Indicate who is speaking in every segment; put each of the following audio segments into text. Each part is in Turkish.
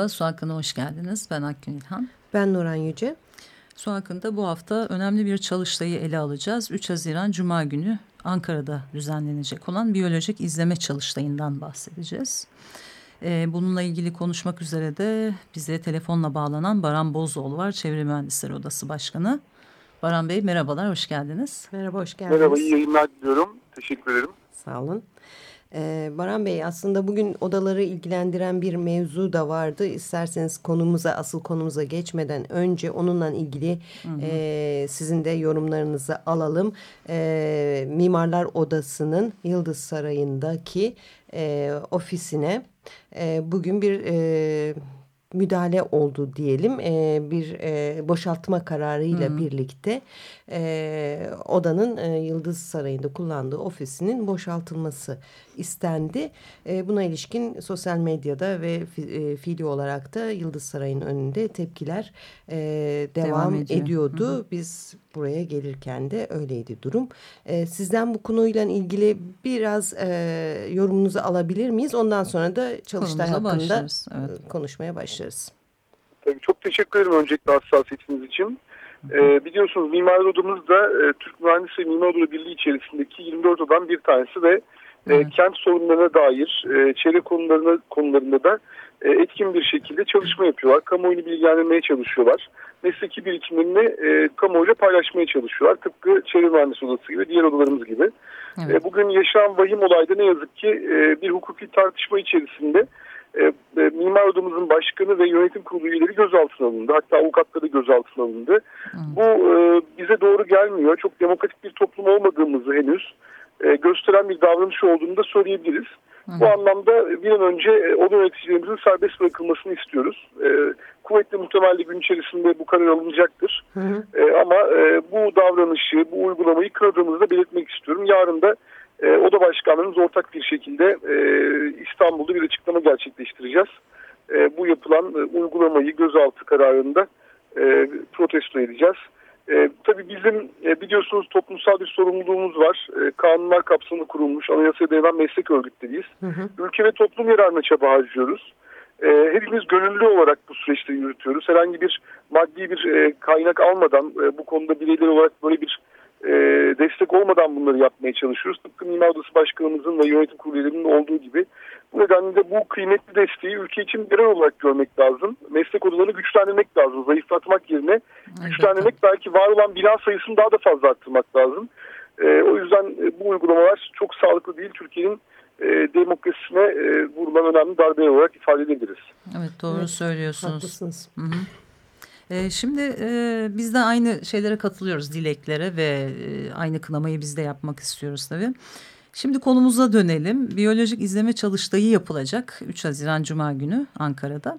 Speaker 1: Merhaba, Su Hakkı'na hoş geldiniz. Ben Akgün İlhan.
Speaker 2: Ben Nuran Yüce.
Speaker 1: Su Hakkı'nda bu hafta önemli bir çalıştayı ele alacağız. 3 Haziran Cuma günü Ankara'da düzenlenecek olan biyolojik izleme çalıştayından bahsedeceğiz. Ee, bununla ilgili konuşmak üzere de bize telefonla bağlanan Baran Bozoğlu var. Çevre Mühendisleri Odası Başkanı. Baran Bey merhabalar, hoş geldiniz.
Speaker 2: Merhaba, hoş geldiniz.
Speaker 3: Merhaba, iyi yayınlar diliyorum. Teşekkür ederim.
Speaker 2: Sağ olun. Ee, Baran Bey aslında bugün odaları ilgilendiren bir mevzu da vardı. İsterseniz konumuza asıl konumuza geçmeden önce onunla ilgili hı hı. E, sizin de yorumlarınızı alalım. E, Mimarlar Odası'nın Yıldız Sarayı'ndaki e, ofisine e, bugün bir... E, müdahale oldu diyelim e, bir e, boşaltma kararıyla hmm. birlikte e, odanın e, Yıldız Sarayı'nda kullandığı ofisinin boşaltılması istendi. E, buna ilişkin sosyal medyada ve fi, e, fiili olarak da Yıldız Sarayı'nın önünde tepkiler e, devam, devam ediyordu. Hı hı. Biz buraya gelirken de öyleydi durum. E, sizden bu konuyla ilgili biraz e, yorumunuzu alabilir miyiz? Ondan sonra da Çalıştay hakkında başlarız, evet. konuşmaya başlarız.
Speaker 3: Tabii çok teşekkür ederim öncelikle hassasiyetiniz için. Ee, biliyorsunuz Mimar Odamız da e, Türk Mühendis ve Mimar Odaları Birliği içerisindeki 24 odan bir tanesi ve e, kent sorunlarına dair e, çevre konularına, konularında da e, etkin bir şekilde çalışma yapıyorlar. Kamuoyunu bilgilendirmeye çalışıyorlar. Mesleki birikimlerini e, kamuoyuyla paylaşmaya çalışıyorlar. Tıpkı Çevre Mühendisi Odası gibi, diğer odalarımız gibi. Evet. E, bugün yaşanan vahim olayda ne yazık ki e, bir hukuki tartışma içerisinde e, e, Mimar Odamızın başkanı ve yönetim kurulu üyeleri gözaltına alındı. Hatta avukatları gözaltına alındı. Hı. Bu e, bize doğru gelmiyor. Çok demokratik bir toplum olmadığımızı henüz e, gösteren bir davranış olduğunu da söyleyebiliriz. Hı. Bu anlamda bir an önce e, o yöneticilerimizin serbest bırakılmasını istiyoruz. E, kuvvetli muhtemelde gün içerisinde bu karar alınacaktır. Hı hı. E, ama e, bu davranışı, bu uygulamayı kınadığımızı da belirtmek istiyorum. Yarın da e, Oda Başkanlığımız ortak bir şekilde e, İstanbul'da bir açıklama gerçekleştireceğiz. E, bu yapılan e, uygulamayı gözaltı kararında e, protesto edeceğiz. E, tabii bizim e, biliyorsunuz toplumsal bir sorumluluğumuz var. E, kanunlar kapsamında kurulmuş anayasaya dayanan meslek örgütleriyiz. Hı hı. Ülke ve toplum yararına çaba harcıyoruz. E, hepimiz gönüllü olarak bu süreçte yürütüyoruz. Herhangi bir maddi bir e, kaynak almadan e, bu konuda bireyler olarak böyle bir e, destek olmadan bunları yapmaya çalışıyoruz. Tıpkı Mimar Odası Başkanımızın ve yönetim kurullarının olduğu gibi. Bu nedenle de bu kıymetli desteği ülke için birer olarak görmek lazım. Meslek odalarını güçlendirmek lazım. Zayıflatmak yerine evet. güçlendirmek belki var olan bina sayısını daha da fazla arttırmak lazım. E, o yüzden e, bu uygulamalar çok sağlıklı değil. Türkiye'nin e, demokrasisine e, vurulan önemli darbe olarak ifade edebiliriz.
Speaker 1: Evet doğru evet. söylüyorsunuz. Haklısınız. Hı -hı. Ee, şimdi e, biz de aynı şeylere katılıyoruz dileklere ve e, aynı kınamayı biz de yapmak istiyoruz tabii. Şimdi konumuza dönelim. Biyolojik izleme çalıştayı yapılacak 3 Haziran Cuma günü Ankara'da.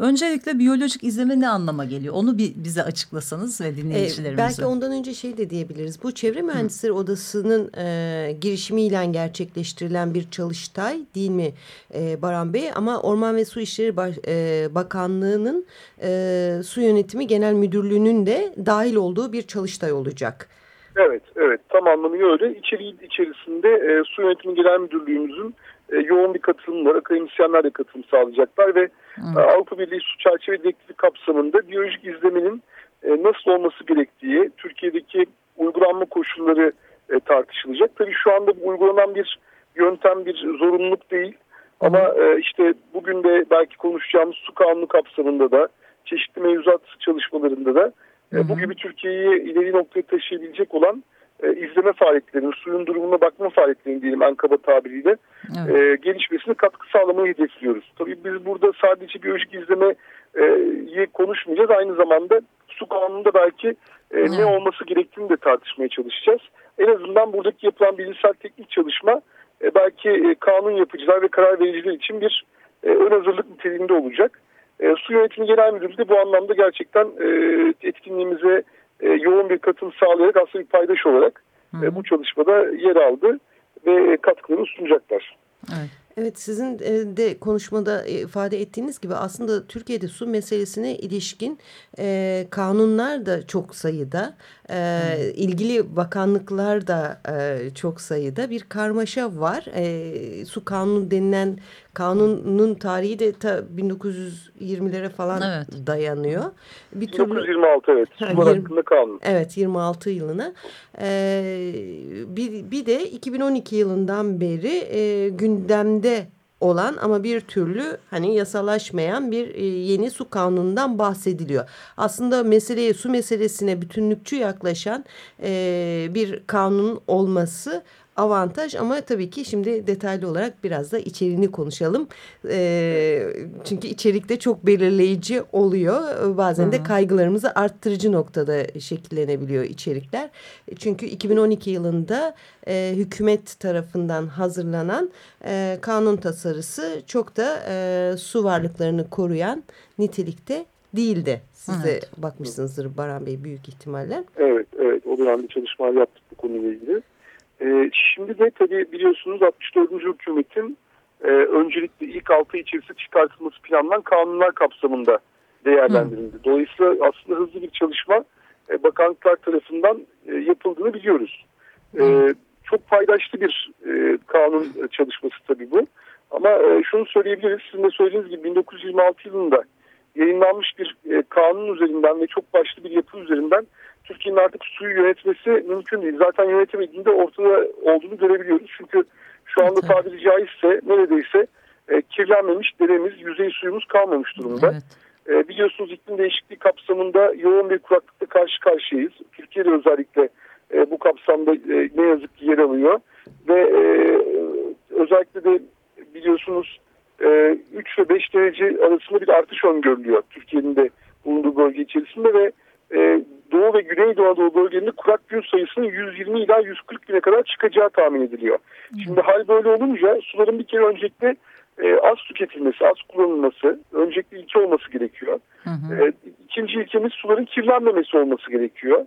Speaker 1: Öncelikle biyolojik izleme ne anlama geliyor? Onu bir bize açıklasanız ve dinleyicilerimize. Ee,
Speaker 2: belki ondan önce şey de diyebiliriz. Bu Çevre Mühendisleri Hı. Odası'nın e, girişimiyle gerçekleştirilen bir çalıştay değil mi e, Baran Bey? Ama Orman ve Su İşleri Baş, e, Bakanlığı'nın e, Su Yönetimi Genel Müdürlüğü'nün de dahil olduğu bir çalıştay olacak.
Speaker 3: Evet, evet tam anlamıyla öyle. İçeriği içerisinde e, Su Yönetimi Genel Müdürlüğümüzün e, yoğun bir katılım var. Akademisyenler de katılım sağlayacaklar ve e, Avrupa Birliği Su Çerçeve Direktifi kapsamında biyolojik izlemenin e, nasıl olması gerektiği, Türkiye'deki uygulanma koşulları e, tartışılacak. Tabii şu anda uygulanan bir yöntem, bir zorunluluk değil. Ama e, işte bugün de belki konuşacağımız su kanunu kapsamında da çeşitli mevzuat çalışmalarında da e, bu gibi Türkiye'yi ileri noktaya taşıyabilecek olan e, izleme faaliyetlerinin, suyun durumuna bakma faaliyetlerinin diyelim en kaba tabiriyle evet. e, gelişmesine katkı sağlamayı hedefliyoruz. Tabii biz burada sadece biyolojik izlemeyi konuşmayacağız. Aynı zamanda su kanununda belki e, evet. ne olması gerektiğini de tartışmaya çalışacağız. En azından buradaki yapılan bilimsel teknik çalışma e, belki e, kanun yapıcılar ve karar vericiler için bir e, ön hazırlık niteliğinde olacak. E, Su Yönetimi Genel Müdürlüğü de bu anlamda gerçekten e, etkinliğimize e, yoğun bir katılım sağlayarak aslında bir paydaş olarak e, bu çalışmada yer aldı ve katkılarını sunacaklar.
Speaker 2: Evet. Evet sizin e, de konuşmada ifade ettiğiniz gibi aslında Türkiye'de su meselesine ilişkin e, kanunlar da çok sayıda. E, hmm. ilgili bakanlıklar da e, çok sayıda bir karmaşa var. E, su kanunu denilen kanunun tarihi de ta 1920'lere falan evet. dayanıyor.
Speaker 3: Bir 1926 türlü, evet. Su hakkında kanun.
Speaker 2: Evet 26 yılına. E, bir, bir de 2012 yılından beri e, gündemde olan ama bir türlü hani yasalaşmayan bir e, yeni su kanunundan bahsediliyor. Aslında meseleye su meselesine bütünlükçü yaklaşan e, bir kanun olması avantaj ama tabii ki şimdi detaylı olarak biraz da içeriğini konuşalım. E, çünkü içerikte çok belirleyici oluyor. Bazen de kaygılarımızı arttırıcı noktada şekillenebiliyor içerikler. Çünkü 2012 yılında e, hükümet tarafından hazırlanan e, kanun tasarısı çok da e, su varlıklarını koruyan nitelikte değildi. Siz evet. de bakmışsınızdır Baran Bey büyük ihtimalle.
Speaker 3: Evet, evet. O dönemde çalışmalar yaptık bu konuyla ilgili. E, şimdi de tabii biliyorsunuz 64. hükümetin e, öncelikle ilk 6 içerisi çıkartılması planlanan kanunlar kapsamında değerlendirildi. Hı. Dolayısıyla aslında hızlı bir çalışma e, bakanlıklar tarafından e, yapıldığını biliyoruz. E, çok paydaşlı bir e, kanun çalışması tabii bu. Ama e, şunu söyleyebiliriz, sizin de söylediğiniz gibi 1926 yılında yayınlanmış bir e, kanun üzerinden ve çok başlı bir yapı üzerinden Türkiye'nin artık suyu yönetmesi mümkün değil. Zaten yönetemediğinde ortada olduğunu görebiliyoruz. Çünkü şu anda tabiri caizse neredeyse e, kirlenmemiş deremiz, yüzey suyumuz kalmamış durumda. Evet. E, biliyorsunuz iklim değişikliği kapsamında yoğun bir kuraklıkla karşı karşıyayız. Türkiye'de özellikle e, bu kapsamda e, ne yazık ki yer alıyor. Ve e, özellikle de biliyorsunuz e, 3 ve 5 derece arasında bir artış öngörülüyor Türkiye'nin de bulunduğu bölge içerisinde ve e, Doğu ve Güneydoğu Anadolu bölgelerinde kurak gün sayısının 120 ila 140 bine kadar çıkacağı tahmin ediliyor. Şimdi hal böyle olunca suların bir kere öncelikle e, az tüketilmesi, az kullanılması öncelikli ilke olması gerekiyor. Hı hı. E, ikinci ilkemiz suların kirlenmemesi olması gerekiyor.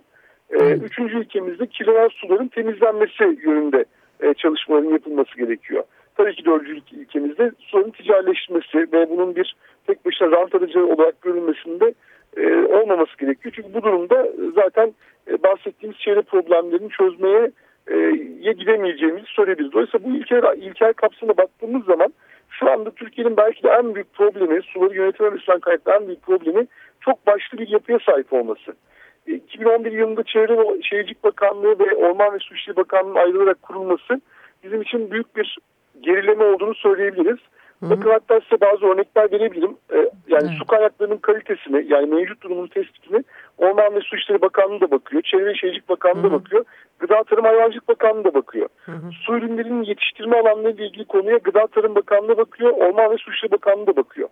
Speaker 3: E, üçüncü ilkemiz de kirlenen suların temizlenmesi yönünde e, çalışmaların yapılması gerekiyor. Tabii ki dördüncü ilkemizde suların ticaretleşmesi ve bunun bir tek başına rant aracı olarak görülmesinde e, olmaması gerekiyor. Çünkü bu durumda zaten e, bahsettiğimiz çevre problemlerini çözmeye e, ye gidemeyeceğimizi söyleyebiliriz. Dolayısıyla bu ilkel, ilkel kapsamına baktığımız zaman şu anda Türkiye'nin belki de en büyük problemi, suları yönetememesinden kaynaklı en büyük problemi çok başlı bir yapıya sahip olması. 2011 e, yılında Çevre ve Şehircilik Bakanlığı ve Orman ve Su İşleri Bakanlığı'nın ayrılarak kurulması bizim için büyük bir gerileme olduğunu söyleyebiliriz. Hı hı. Bakın hatta size bazı örnekler verebilirim. Ee, yani evet. su kaynaklarının kalitesini yani mevcut durumun tespitini Orman ve Su İşleri Bakanlığı da bakıyor. Çevre Şehircilik Bakanlığı da bakıyor. Gıda Tarım Hayvancılık Bakanlığı da bakıyor. Hı hı. Su ürünlerinin yetiştirme alanları ile ilgili konuya Gıda Tarım Bakanlığı bakıyor. Orman ve Su İşleri Bakanlığı da bakıyor.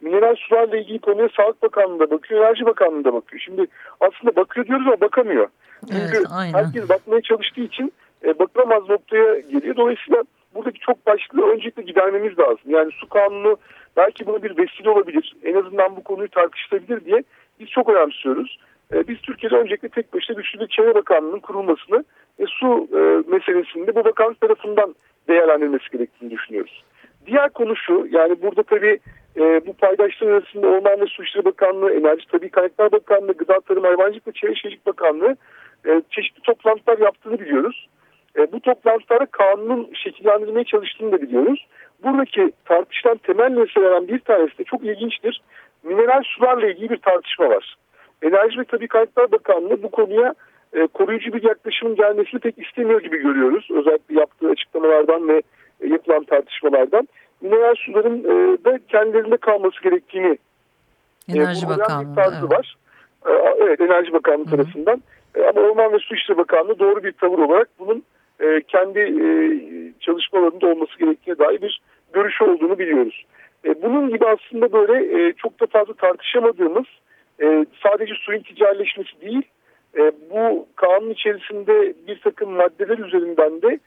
Speaker 3: Mineral sularla ilgili konuya Sağlık Bakanlığı da bakıyor. Enerji Bakanlığı da bakıyor. Şimdi aslında bakıyor diyoruz ama bakamıyor. Çünkü aynen. herkes bakmaya çalıştığı için e, bakılamaz noktaya geliyor. Dolayısıyla buradaki çok başlığı öncelikle gidermemiz lazım. Yani su kanunu belki buna bir vesile olabilir. En azından bu konuyu tartışılabilir diye biz çok önemsiyoruz. E, biz Türkiye'de öncelikle tek başına güçlü bir çevre bakanlığının kurulmasını ve su e, meselesinde bu bakanlık tarafından değerlendirilmesi gerektiğini düşünüyoruz. Diğer konu şu yani burada tabii e, bu paydaşlar arasında Orman ve Su İşleri Bakanlığı, Enerji Tabii Kaynaklar Bakanlığı, Gıda Tarım Hayvancılık ve Çevre Şehircilik Bakanlığı e, çeşitli toplantılar yaptığını biliyoruz. E, bu toplantılarda kanunun şekillendirilmeye çalıştığını da biliyoruz. Buradaki tartışılan temel meselelerden bir tanesi de çok ilginçtir. Mineral sularla ilgili bir tartışma var. Enerji ve Tabii Kaynaklar Bakanlığı bu konuya e, koruyucu bir yaklaşımın gelmesini pek istemiyor gibi görüyoruz. Özellikle yaptığı açıklamalardan ve e, yapılan tartışmalardan. Mineral suların e, da kendilerinde kalması gerektiğini
Speaker 1: e, Enerji e, Bakanlığı bir tarzı evet. var.
Speaker 3: E, evet Enerji Bakanlığı -hı. tarafından. E, ama Orman ve Su İşleri Bakanlığı doğru bir tavır olarak bunun e, kendi e, çalışmalarında olması gerektiğine dair bir görüşü olduğunu biliyoruz. E, bunun gibi aslında böyle e, çok da fazla tartışamadığımız e, sadece suyun ticarileşmesi değil bu kanun içerisinde bir takım maddeler üzerinden de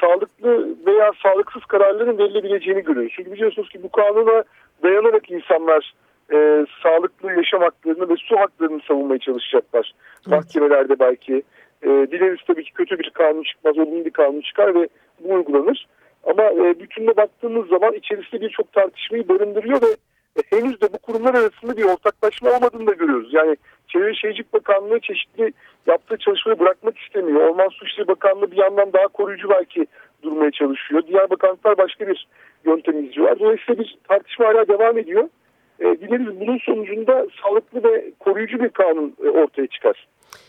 Speaker 3: sağlıklı veya sağlıksız kararların verilebileceğini görüyoruz. Çünkü biliyorsunuz ki bu kanuna dayanarak insanlar e, sağlıklı yaşam haklarını ve su haklarını savunmaya çalışacaklar. Evet. Mahkemelerde belki. E, dileriz tabii ki kötü bir kanun çıkmaz, olumlu bir kanun çıkar ve bu uygulanır. Ama e, bütününe baktığımız zaman içerisinde birçok tartışmayı barındırıyor ve e, henüz de bu kurumlar arasında bir ortaklaşma olmadığını da görüyoruz. Yani Çevre Şehircilik Bakanlığı çeşitli yaptığı çalışmayı bırakmak istemiyor. Orman Su İşleri Bakanlığı bir yandan daha koruyucu belki durmaya çalışıyor. Diğer bakanlıklar başka bir yöntem izliyorlar. Dolayısıyla bir tartışma hala devam ediyor. E, dileriz bunun sonucunda sağlıklı ve koruyucu bir kanun e, ortaya çıkar.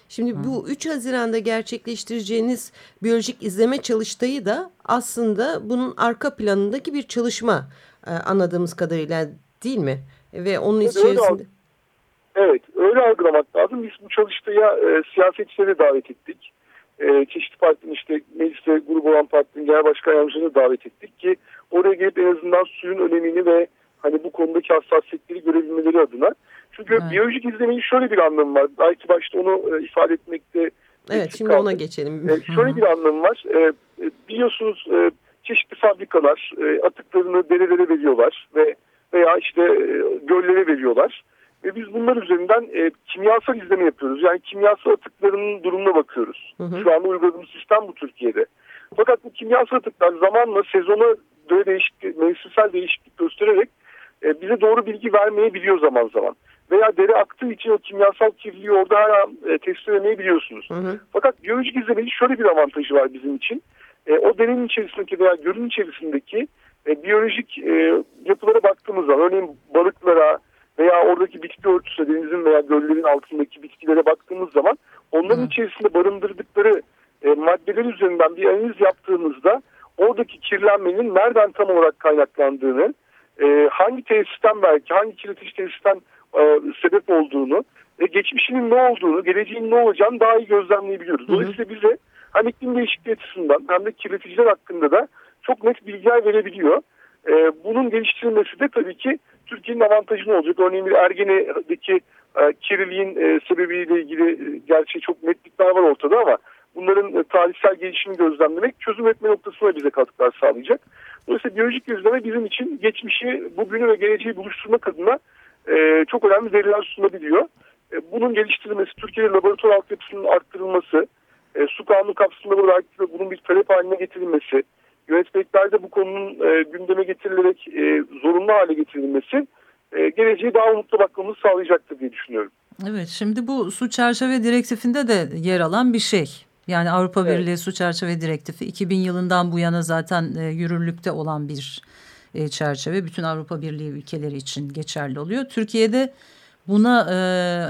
Speaker 2: Şimdi bu 3 Haziran'da gerçekleştireceğiniz biyolojik izleme çalıştayı da aslında bunun arka planındaki bir çalışma e, anladığımız kadarıyla değil mi? Ve onun evet, içerisinde... Öyle,
Speaker 3: evet öyle algılamak lazım. Biz bu çalıştaya e, siyasetçileri davet ettik. E, çeşitli partinin işte mecliste grubu olan partinin genel başkan yardımcılarını davet ettik ki oraya gelip en azından suyun önemini ve hani bu konudaki hassasiyetleri görebilmeleri adına. Çünkü evet. biyolojik izlemenin şöyle bir anlamı var. Belki başta onu e, ifade etmekte
Speaker 2: Evet şimdi kaldı. ona geçelim.
Speaker 3: E, şöyle bir anlamı var. E, e, biliyorsunuz e, çeşitli fabrikalar e, atıklarını derelere veriyorlar ve veya işte e, göllere veriyorlar. Ve biz bunlar üzerinden e, kimyasal izleme yapıyoruz. Yani kimyasal atıklarının durumuna bakıyoruz. Hı hı. Şu anda uyguladığımız sistem bu Türkiye'de. Fakat bu kimyasal atıklar zamanla sezona böyle değişiklik, mevsimsel değişiklik göstererek e, bize doğru bilgi vermeyebiliyor zaman zaman. Veya deri aktığı için o kimyasal kirliliği orada hala e, tespit edemeyebiliyorsunuz. Hı hı. Fakat biyolojik izlemenin şöyle bir avantajı var bizim için. E, o deneyin içerisindeki veya gölün içerisindeki e, biyolojik e, yapılara baktığımız zaman örneğin balıklara veya oradaki bitki örtüsü denizin veya göllerin altındaki bitkilere baktığımız zaman onların Hı. içerisinde barındırdıkları e, maddeler üzerinden bir analiz yaptığımızda oradaki kirlenmenin nereden tam olarak kaynaklandığını e, hangi tesisten belki hangi kirletici tesisten e, sebep olduğunu ve geçmişinin ne olduğunu, geleceğin ne olacağını daha iyi gözlemleyebiliyoruz. Dolayısıyla bize hem iklim değişikliği açısından hem de kirleticiler hakkında da çok net bilgiler verebiliyor. E, bunun geliştirilmesi de tabii ki Türkiye'nin avantajı olacak. Örneğin bir Ergene'deki e, kirliliğin e, sebebiyle ilgili e, gerçi çok netlikler var ortada ama bunların e, tarihsel gelişimi gözlemlemek çözüm etme noktasına bize katkılar sağlayacak. Biyolojik gözleme bizim için geçmişi, bugünü ve geleceği buluşturmak adına e, çok önemli veriler sunabiliyor. E, bunun geliştirilmesi, Türkiye'de laboratuvar altyapısının arttırılması, e, su kanunu kapsamında belki bunun bir talep haline getirilmesi, yönetmeliklerde bu konunun e, gündeme getirilerek e, zorunlu hale getirilmesi e, geleceği daha umutlu bakmamızı sağlayacaktır diye düşünüyorum.
Speaker 1: Evet şimdi bu su çerçeve direktifinde de yer alan bir şey. Yani Avrupa evet. Birliği Su Çerçeve Direktifi 2000 yılından bu yana zaten e, yürürlükte olan bir e, çerçeve. Bütün Avrupa Birliği ülkeleri için geçerli oluyor. Türkiye'de buna e,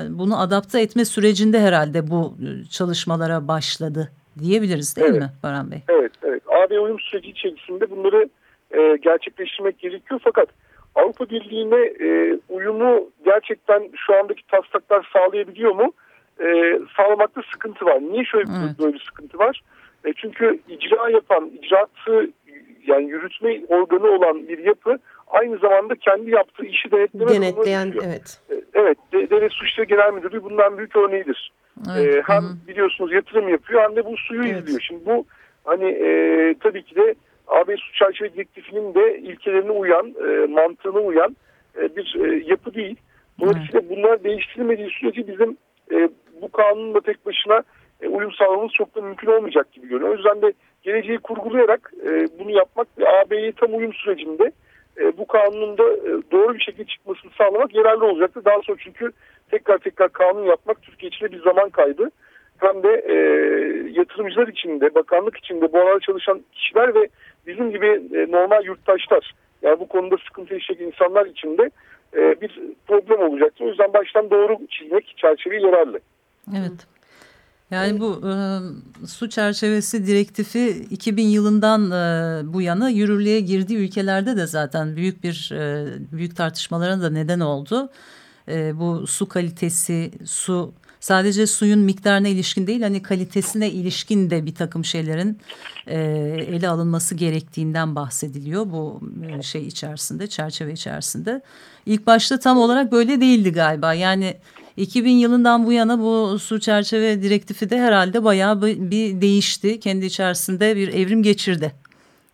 Speaker 1: bunu adapte etme sürecinde herhalde bu e, çalışmalara başladı diyebiliriz değil
Speaker 3: evet.
Speaker 1: mi Baran Bey?
Speaker 3: Evet, evet. AB uyum süreci içerisinde bunları e, gerçekleştirmek gerekiyor fakat Avrupa Birliği'ne e, uyumu gerçekten şu andaki taslaklar sağlayabiliyor mu? E, sağlamakta sıkıntı var. Niye şöyle evet. böyle sıkıntı var? E, çünkü icra yapan, icraatı yani yürütme organı olan bir yapı aynı zamanda kendi yaptığı işi denetleme
Speaker 2: denetleyen evet.
Speaker 3: E, evet, Devlet Suçları Genel Müdürlüğü bundan büyük örneğidir. Evet. E, hem Hı biliyorsunuz yatırım yapıyor hem de bu suyu evet. izliyor. Şimdi bu hani e, tabii ki de AB Su Çerçeve Direktifi'nin de ilkelerine uyan, e, mantığına uyan e, bir e, yapı değil. Dolayısıyla evet. bunlar değiştirilmediği sürece bizim e, bu kanunla tek başına e, uyum sağlamamız çok da mümkün olmayacak gibi görünüyor. O yüzden de geleceği kurgulayarak e, bunu yapmak ve AB'ye tam uyum sürecinde e, bu kanunun da e, doğru bir şekilde çıkmasını sağlamak yararlı olacaktır. Daha sonra çünkü tekrar tekrar kanun yapmak Türkiye için bir zaman kaybı. Hem de e, yatırımcılar için de, bakanlık için de, bu alanda çalışan kişiler ve bizim gibi e, normal yurttaşlar, yani bu konuda sıkıntı yaşayan insanlar için de e, bir problem olacaktır. O yüzden baştan doğru çizmek çerçeveyi yararlı.
Speaker 1: Evet. Yani bu e, su çerçevesi direktifi 2000 yılından e, bu yana yürürlüğe girdiği ülkelerde de zaten büyük bir e, büyük tartışmalara da neden oldu. E, bu su kalitesi, su sadece suyun miktarına ilişkin değil hani kalitesine ilişkin de bir takım şeylerin e, ele alınması gerektiğinden bahsediliyor bu e, şey içerisinde, çerçeve içerisinde. İlk başta tam olarak böyle değildi galiba. Yani 2000 yılından bu yana bu su çerçeve direktifi de herhalde bayağı bir değişti. Kendi içerisinde bir evrim geçirdi.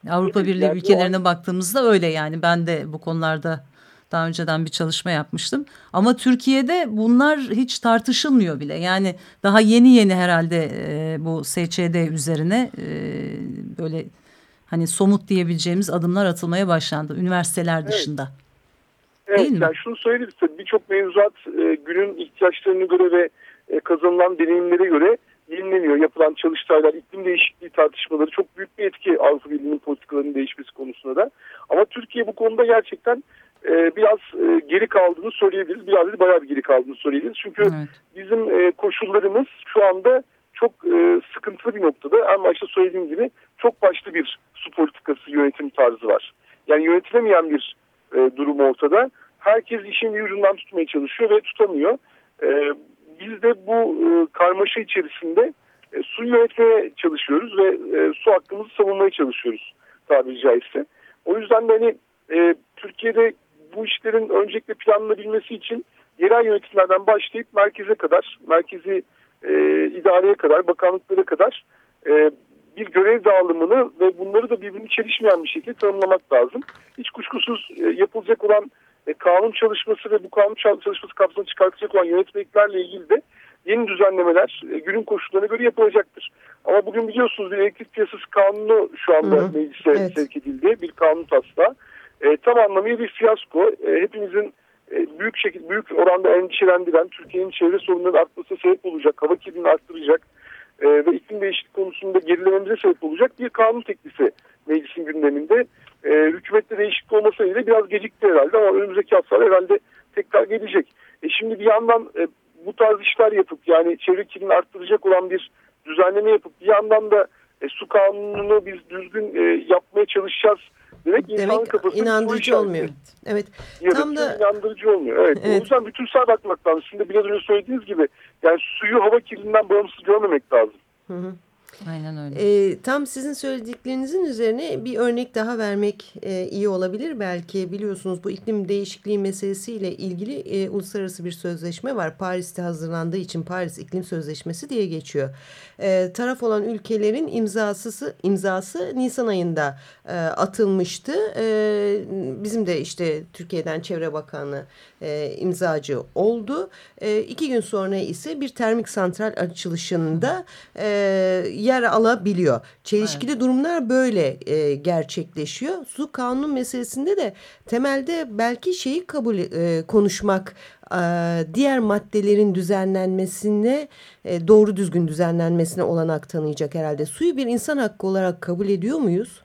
Speaker 1: Avrupa Birliği ülkelerine baktığımızda öyle yani ben de bu konularda daha önceden bir çalışma yapmıştım. Ama Türkiye'de bunlar hiç tartışılmıyor bile. Yani daha yeni yeni herhalde e, bu SÇD üzerine e, böyle hani somut diyebileceğimiz adımlar atılmaya başlandı üniversiteler evet. dışında.
Speaker 3: Evet, Değil mi? yani şunu söyleriz tabii birçok mevzuat e, günün ihtiyaçlarına göre ve e, kazanılan deneyimlere göre yenileniyor. Yapılan çalıştaylar, iklim değişikliği tartışmaları çok büyük bir etki Avrupa Birliği'nin politikalarının değişmesi konusunda da. Ama Türkiye bu konuda gerçekten e, biraz e, geri kaldığını söyleyebiliriz. Biraz değil bayağı bir geri kaldığını söyleyebiliriz. Çünkü evet. bizim e, koşullarımız şu anda çok e, sıkıntılı bir noktada. En başta söylediğim gibi çok başlı bir su politikası yönetim tarzı var. Yani yönetilemeyen bir e, durum ortada. Herkes işin ucundan tutmaya çalışıyor ve tutamıyor. E, biz de bu e, karmaşa içerisinde e, su yönetmeye çalışıyoruz ve e, su hakkımızı savunmaya çalışıyoruz tabiri caizse. O yüzden de hani e, Türkiye'de bu işlerin öncelikle planlanabilmesi için yerel yönetimlerden başlayıp merkeze kadar, merkezi e, idareye kadar, bakanlıklara kadar e, bir görev dağılımını ve bunları da birbirini çelişmeyen bir şekilde tanımlamak lazım. Hiç kuşkusuz e, yapılacak olan e, kanun çalışması ve bu kanun çalışması kapsamında çıkartacak olan yönetmeliklerle ilgili de yeni düzenlemeler e, günün koşullarına göre yapılacaktır. Ama bugün biliyorsunuz bir elektrik piyasası kanunu şu anda hı hı. meclise evet. sevk edildi. Bir kanun taslağı. E, tam anlamıyla bir fiyasko. E, hepimizin e, büyük şekilde büyük oranda endişelendiren Türkiye'nin çevre sorunlarının artması sebep olacak, hava kirliliğini arttıracak ve iklim değişikliği konusunda gerilememize sebep olacak bir kanun teklifi meclisin gündeminde. E, hükümette değişiklik olmasa bile biraz gecikti herhalde ama önümüzdeki haftalar herhalde tekrar gelecek. E, şimdi bir yandan e, bu tarz işler yapıp yani çevre kirliliğini arttıracak olan bir düzenleme yapıp bir yandan da e, su kanununu biz düzgün e, yapmaya çalışacağız demek insanın kafasında
Speaker 2: inandırıcı olmuyor. Evet.
Speaker 3: Tam da inandırıcı olmuyor. Evet. evet. O yüzden bütünsel bakmak lazım. Şimdi biraz önce söylediğiniz gibi yani suyu hava kirliliğinden bağımsız görmemek lazım.
Speaker 1: Hı hı. Aynen öyle.
Speaker 2: E, tam sizin söylediklerinizin üzerine bir örnek daha vermek e, iyi olabilir. Belki biliyorsunuz bu iklim değişikliği meselesiyle ilgili e, uluslararası bir sözleşme var. Paris'te hazırlandığı için Paris İklim Sözleşmesi diye geçiyor. E, taraf olan ülkelerin imzası, imzası Nisan ayında e, atılmıştı. E, bizim de işte Türkiye'den Çevre Bakanı e, imzacı oldu. E, iki gün sonra ise bir termik santral açılışında e, yer alabiliyor. Çelişkili evet. durumlar böyle e, gerçekleşiyor. Su kanun meselesinde de temelde belki şeyi kabul e, konuşmak e, diğer maddelerin düzenlenmesine e, doğru düzgün düzenlenmesine olanak tanıyacak herhalde. Suyu bir insan hakkı olarak kabul ediyor muyuz?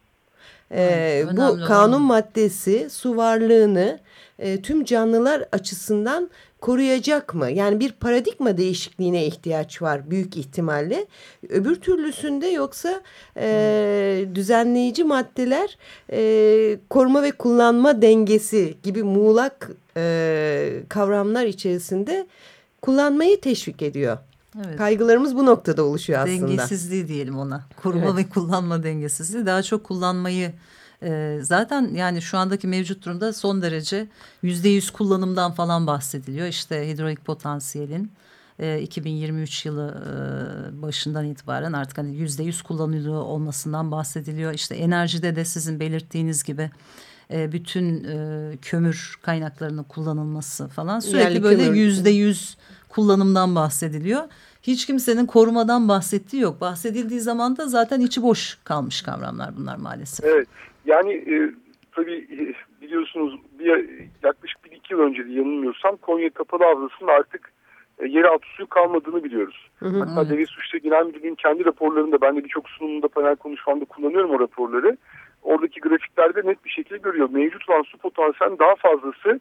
Speaker 2: Ee, bu kanun maddesi su varlığını e, tüm canlılar açısından koruyacak mı? Yani bir paradigma değişikliğine ihtiyaç var büyük ihtimalle. Öbür türlüsünde yoksa e, düzenleyici maddeler e, koruma ve kullanma dengesi gibi muğlak e, kavramlar içerisinde kullanmayı teşvik ediyor. Evet. Kaygılarımız bu noktada oluşuyor aslında.
Speaker 1: Dengesizliği diyelim ona. Koruma evet. ve kullanma dengesizliği. Daha çok kullanmayı e, zaten yani şu andaki mevcut durumda son derece yüzde yüz kullanımdan falan bahsediliyor. İşte hidrolik potansiyelin e, 2023 yılı e, başından itibaren artık hani yüzde yüz kullanılıyor olmasından bahsediliyor. İşte enerjide de sizin belirttiğiniz gibi e, bütün e, kömür kaynaklarının kullanılması falan sürekli Yerli böyle yüzde yüz kullanımdan bahsediliyor. Hiç kimsenin korumadan bahsettiği yok. Bahsedildiği zaman da zaten içi boş kalmış kavramlar bunlar maalesef.
Speaker 3: Evet. Yani e, tabii e, biliyorsunuz bir, yaklaşık bir iki yıl önce de yanılmıyorsam Konya Kapalı Havzası'nın artık e, yeraltı suyu kalmadığını biliyoruz. Hı hı, Hatta. Devlet Suçları Genel Müdürlüğü'nün kendi raporlarında ben de birçok sunumunda panel konuşmamda kullanıyorum o raporları. Oradaki grafiklerde net bir şekilde görüyor. Mevcut olan su potansiyelinin daha fazlası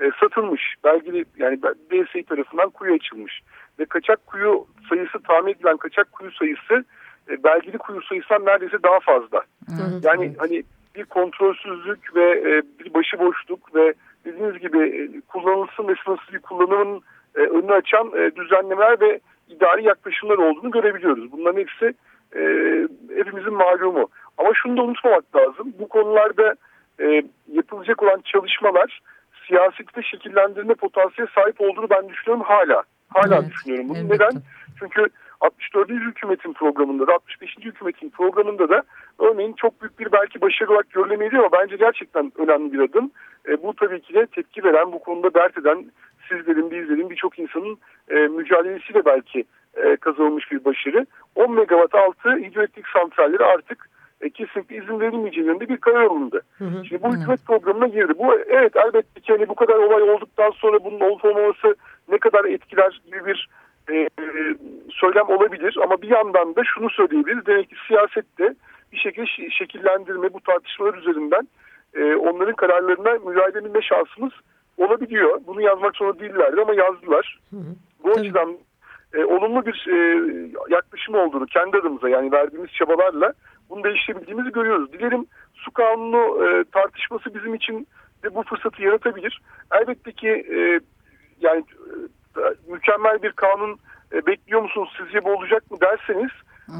Speaker 3: e, satılmış. Belgeli yani DSİ tarafından kuyu açılmış. Ve kaçak kuyu sayısı tahmin edilen kaçak kuyu sayısı e, belgeli kuyu sayısından neredeyse daha fazla. Hı hı. Yani hani bir kontrolsüzlük ve e, bir başıboşluk ve dediğiniz gibi e, kullanılsın ve sınırsız bir kullanımın e, önünü açan e, düzenlemeler ve idari yaklaşımlar olduğunu görebiliyoruz. Bunların hepsi e, hepimizin malumu. Ama şunu da unutmamak lazım. Bu konularda e, yapılacak olan çalışmalar siyasette şekillendirme potansiyeli sahip olduğunu ben düşünüyorum hala. Hala evet, düşünüyorum bunu. Elbette. Neden? Çünkü 64. hükümetin programında da 65. hükümetin programında da örneğin çok büyük bir belki başarı olarak görülemeydi ama bence gerçekten önemli bir adım. E, bu tabii ki de tepki veren, bu konuda dert eden sizlerin, bizlerin birçok insanın e, mücadelesiyle belki e, kazanılmış bir başarı. 10 megawatt altı hidroelektrik santralleri artık e, kesinlikle izin verilmeyeceği yönünde bir karar alındı. Hı hı. Şimdi bu hükümet programına girdi. Bu evet elbette ki hani bu kadar olay olduktan sonra bunun olup olmaması ne kadar etkiler gibi bir e, söylem olabilir. Ama bir yandan da şunu söyleyebiliriz. Demek ki siyasette bir şekilde şekillendirme bu tartışmalar üzerinden e, onların kararlarına müdahale edebilme şansımız olabiliyor. Bunu yazmak zorunda değillerdi ama yazdılar. Hı hı. Bu açıdan e, olumlu bir e, yaklaşım olduğunu kendi adımıza yani verdiğimiz çabalarla bunu değiştirebildiğimizi görüyoruz. Dilerim su kanunu e, tartışması bizim için de bu fırsatı yaratabilir. Elbette ki e, yani mükemmel bir kanun e, bekliyor musunuz sizce bu olacak mı derseniz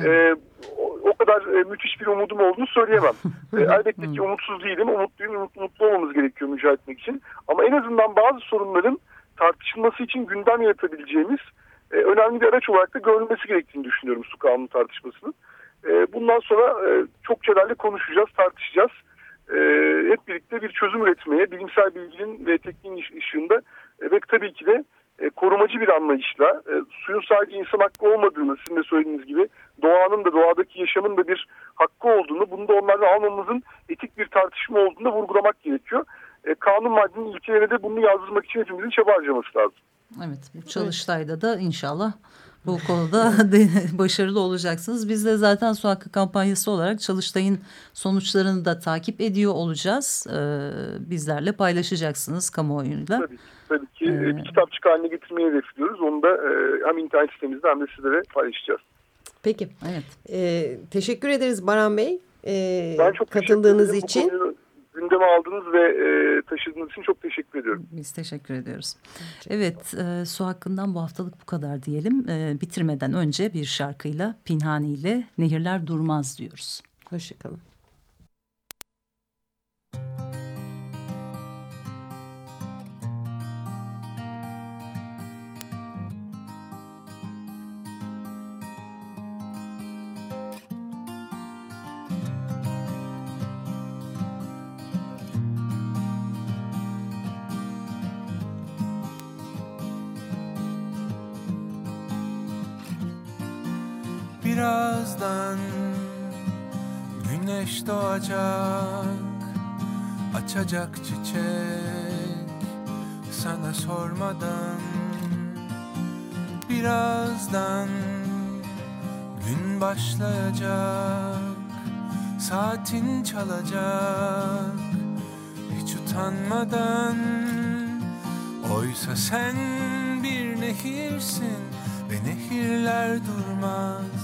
Speaker 3: e, o, o kadar e, müthiş bir umudum olduğunu söyleyemem. e, elbette ki umutsuz değilim, umutluyum, mutlu, mutlu olmamız gerekiyor mücadele etmek için. Ama en azından bazı sorunların tartışılması için gündem yaratabileceğimiz e, önemli bir araç olarak da görülmesi gerektiğini düşünüyorum su kanunu tartışmasının. E, bundan sonra e, çok çelerle konuşacağız, tartışacağız. E, hep birlikte bir çözüm üretmeye, bilimsel bilginin ve tekniğin ışığında e, ve tabii ki de e, korumacı bir anlayışla e, suyun sadece insan hakkı olmadığını sizin de söylediğiniz gibi doğanın da doğadaki yaşamın da bir hakkı olduğunu bunu da onlardan almamızın etik bir tartışma olduğunu da vurgulamak gerekiyor. E, kanun maddenin ilkelerine de bunu yazdırmak için hepimizin çaba harcaması lazım.
Speaker 1: Evet bu çalıştayda da inşallah bu konuda başarılı olacaksınız. Biz de zaten su hakkı kampanyası olarak Çalıştay'ın sonuçlarını da takip ediyor olacağız. Ee, bizlerle paylaşacaksınız kamuoyuyla.
Speaker 3: Tabii, tabii ki ee, bir kitapçık haline getirmeyi hedefliyoruz. Onu da e, hem internet sitemizde hem de sizlere paylaşacağız.
Speaker 2: Peki. Evet. Ee, teşekkür ederiz Baran Bey. Ee, ben çok katıldığınız için. Konuyu
Speaker 3: gündeme aldınız ve e, taşıdığınız için çok teşekkür ediyorum.
Speaker 1: Biz teşekkür ediyoruz. Evet e, su hakkından bu haftalık bu kadar diyelim. E, bitirmeden önce bir şarkıyla Pinhani ile Nehirler Durmaz diyoruz.
Speaker 2: Hoşçakalın.
Speaker 4: Birazdan Güneş doğacak Açacak çiçek Sana sormadan. Birazdan Gün başlayacak Saatin çalacak. Hiç utanmadan Oysa sen bir nehirsin Ve nehirler durmaz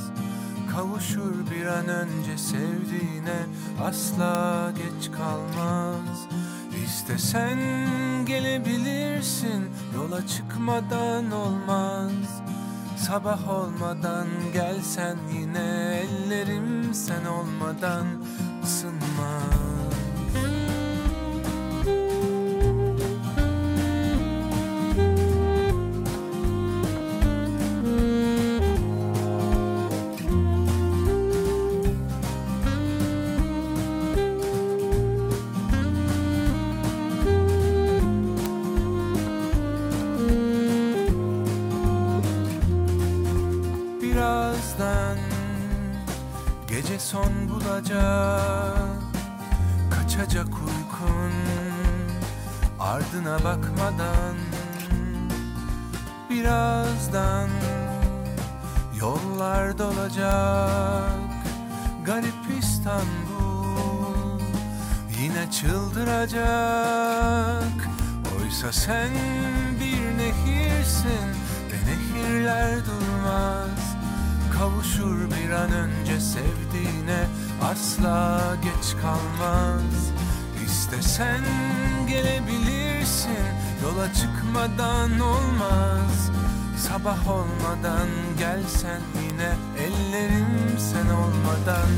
Speaker 4: Kavuşur bir an önce sevdiğine asla geç kalmaz. İstesen gelebilirsin yola çıkmadan olmaz. Sabah olmadan gelsen yine ellerim sen olmadan ısınmaz bulacak. Kaçacak uykun Ardına bakmadan. Birazdan Yollar dolacak. Garip İstanbul Yine çıldıracak. Oysa sen bir nehirsin Ve nehirler durmaz Kavuşur bir an önce sevdiğine asla geç kalmaz. İstesen gelebilirsin yola çıkmadan olmaz. Sabah olmadan gelsen yine ellerim sen olmadan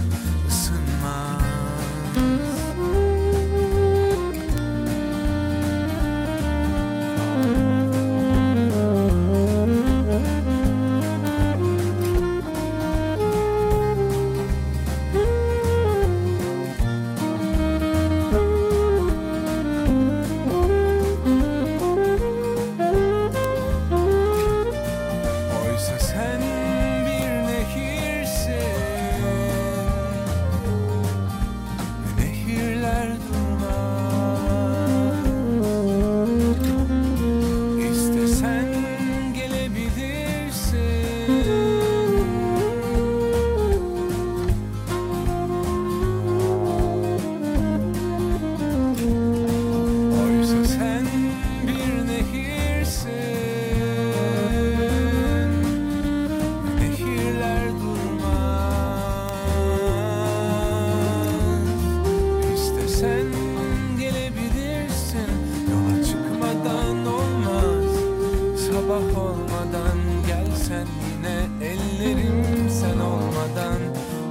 Speaker 4: ben yine ellerim sen olmadan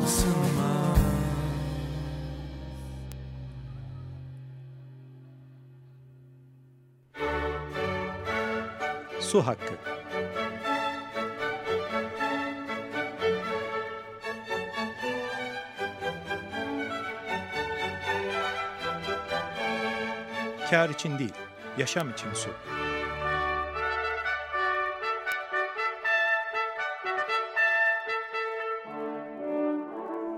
Speaker 4: ısınmaz
Speaker 5: Su Hakkı Kar için değil, yaşam için su.